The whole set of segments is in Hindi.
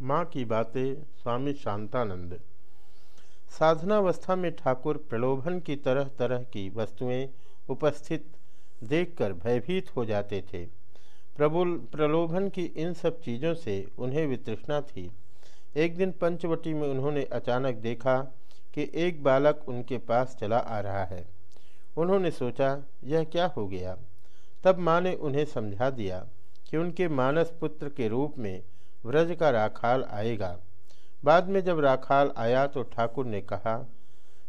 माँ की बातें स्वामी शांतानंद। साधनावस्था में ठाकुर प्रलोभन की तरह तरह की वस्तुएँ उपस्थित देखकर भयभीत हो जाते थे। प्रबुल, प्रलोभन की इन सब चीज़ों से उन्हें वितृष्णा थी। एक दिन पंचवटी में उन्होंने अचानक देखा कि एक बालक उनके पास चला आ रहा है। उन्होंने सोचा, यह क्या हो गया? तब माँ ने उन्हें समझा दिया कि उनके मानस पुत्र के रूप में व्रज का राखाल आएगा। बाद में जब राखाल आया तो ठाकुर ने कहा,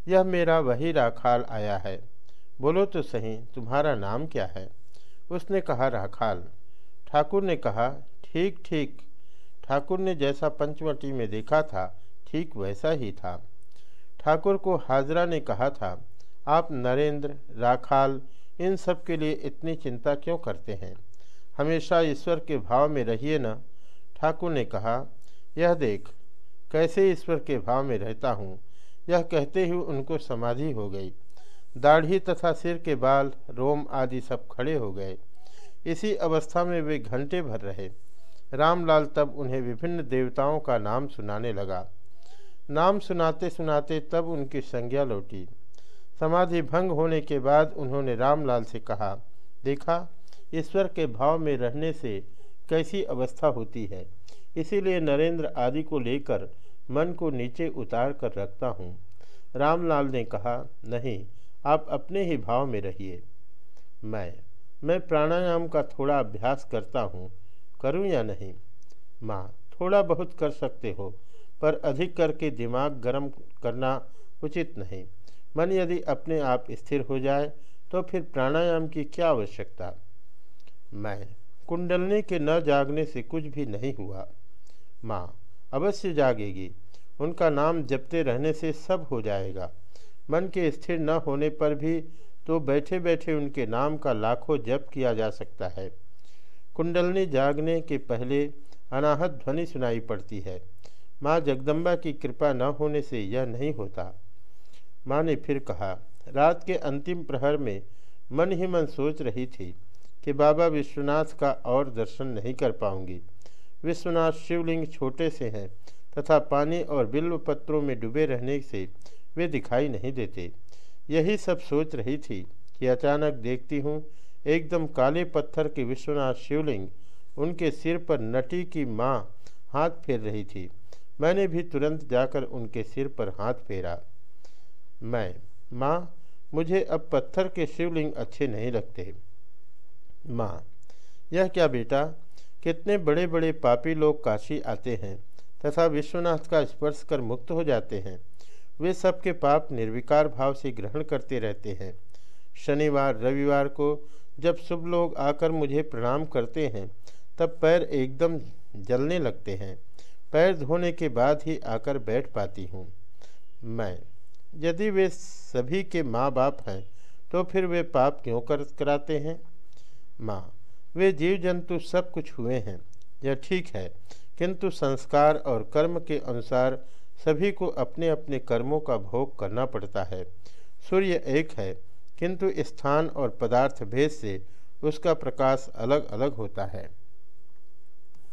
यह मेरा वही राखाल आया है। बोलो तो सही, तुम्हारा नाम क्या है? उसने कहा, राखाल। ठाकुर ने कहा, ठीक ठीक। ठाकुर ने जैसा पंचवटी में देखा था, ठीक वैसा ही था। ठाकुर को हाजरा ने कहा था, आप नरेंद्र, राखाल, इन सब के लिए इतनी चिंता क्यों करते हैं? हमेशा ईश्वर के भाव में रहिए न। ठाकुर ने कहा, यह देख, कैसे ईश्वर के भाव में रहता हूँ, यह कहते ही उनको समाधि हो गई। दाढ़ी तथा सिर के बाल, रोम आदि सब खड़े हो गए। इसी अवस्था में वे घंटे भर रहे। रामलाल तब उन्हें विभिन्न देवताओं का नाम सुनाने लगा। नाम सुनाते सुनाते तब उनकी संज्ञा लौटी। समाधि भंग होने के बाद उन्होंने रामलाल से कहा, देखा, ईश्वर के भाव में रहने से कैसी अवस्था होती है। इसीलिए नरेंद्र आदि को लेकर मन को नीचे उतार कर रखता हूँ। रामलाल ने कहा, नहीं, आप अपने ही भाव में रहिए। मैं मैं प्राणायाम का थोड़ा अभ्यास करता हूँ। करूँ या नहीं? माँ, थोड़ा बहुत कर सकते हो, पर अधिक करके दिमाग गर्म करना उचित नहीं। मन यदि अपने आप स्थिर हो जाए तो फिर प्राणायाम की क्या आवश्यकता? मैं कुंडलनी के न जागने से कुछ भी नहीं हुआ। माँ, अवश्य जागेगी। उनका नाम जपते रहने से सब हो जाएगा। मन के स्थिर न होने पर भी तो बैठे बैठे उनके नाम का लाखों जप किया जा सकता है। कुंडलनी जागने के पहले अनाहत ध्वनि सुनाई पड़ती है। माँ, जगदम्बा की कृपा न होने से यह नहीं होता। माँ ने फिर कहा, रात के अंतिम प्रहर में मन ही मन सोच रही थी। कि बाबा विश्वनाथ का और दर्शन नहीं कर पाऊँगी। विश्वनाथ शिवलिंग छोटे से हैं तथा पानी और बिल्व पत्रों में डूबे रहने से वे दिखाई नहीं देते। यही सब सोच रही थी कि अचानक देखती हूँ, एकदम काले पत्थर के विश्वनाथ शिवलिंग उनके सिर पर नटी की माँ हाथ फेर रही थी। मैंने भी तुरंत जाकर उनके सिर पर हाथ फेरा। मैं, माँ, मुझे अब पत्थर के शिवलिंग अच्छे नहीं लगते। माँ। यह क्या बेटा? कितने बड़े बड़े पापी लोग काशी आते हैं तथा विश्वनाथ का स्पर्श कर मुक्त हो जाते हैं। वे सबके पाप निर्विकार भाव से ग्रहण करते रहते हैं। शनिवार, रविवार को जब शुभ लोग आकर मुझे प्रणाम करते हैं, तब पैर एकदम जलने लगते हैं। पैर धोने के बाद ही आकर बैठ पाती हूँ। मैं, यदि वे सभी के माँ बाप हैं तो फिर वे पाप क्यों कर, कराते हैं? माँ। वे जीव जंतु सब कुछ हुए हैं। यह ठीक है, किंतु संस्कार और कर्म के अनुसार सभी को अपने अपने कर्मों का भोग करना पड़ता है। सूर्य एक है, किंतु स्थान और पदार्थ भेद से उसका प्रकाश अलग अलग होता है।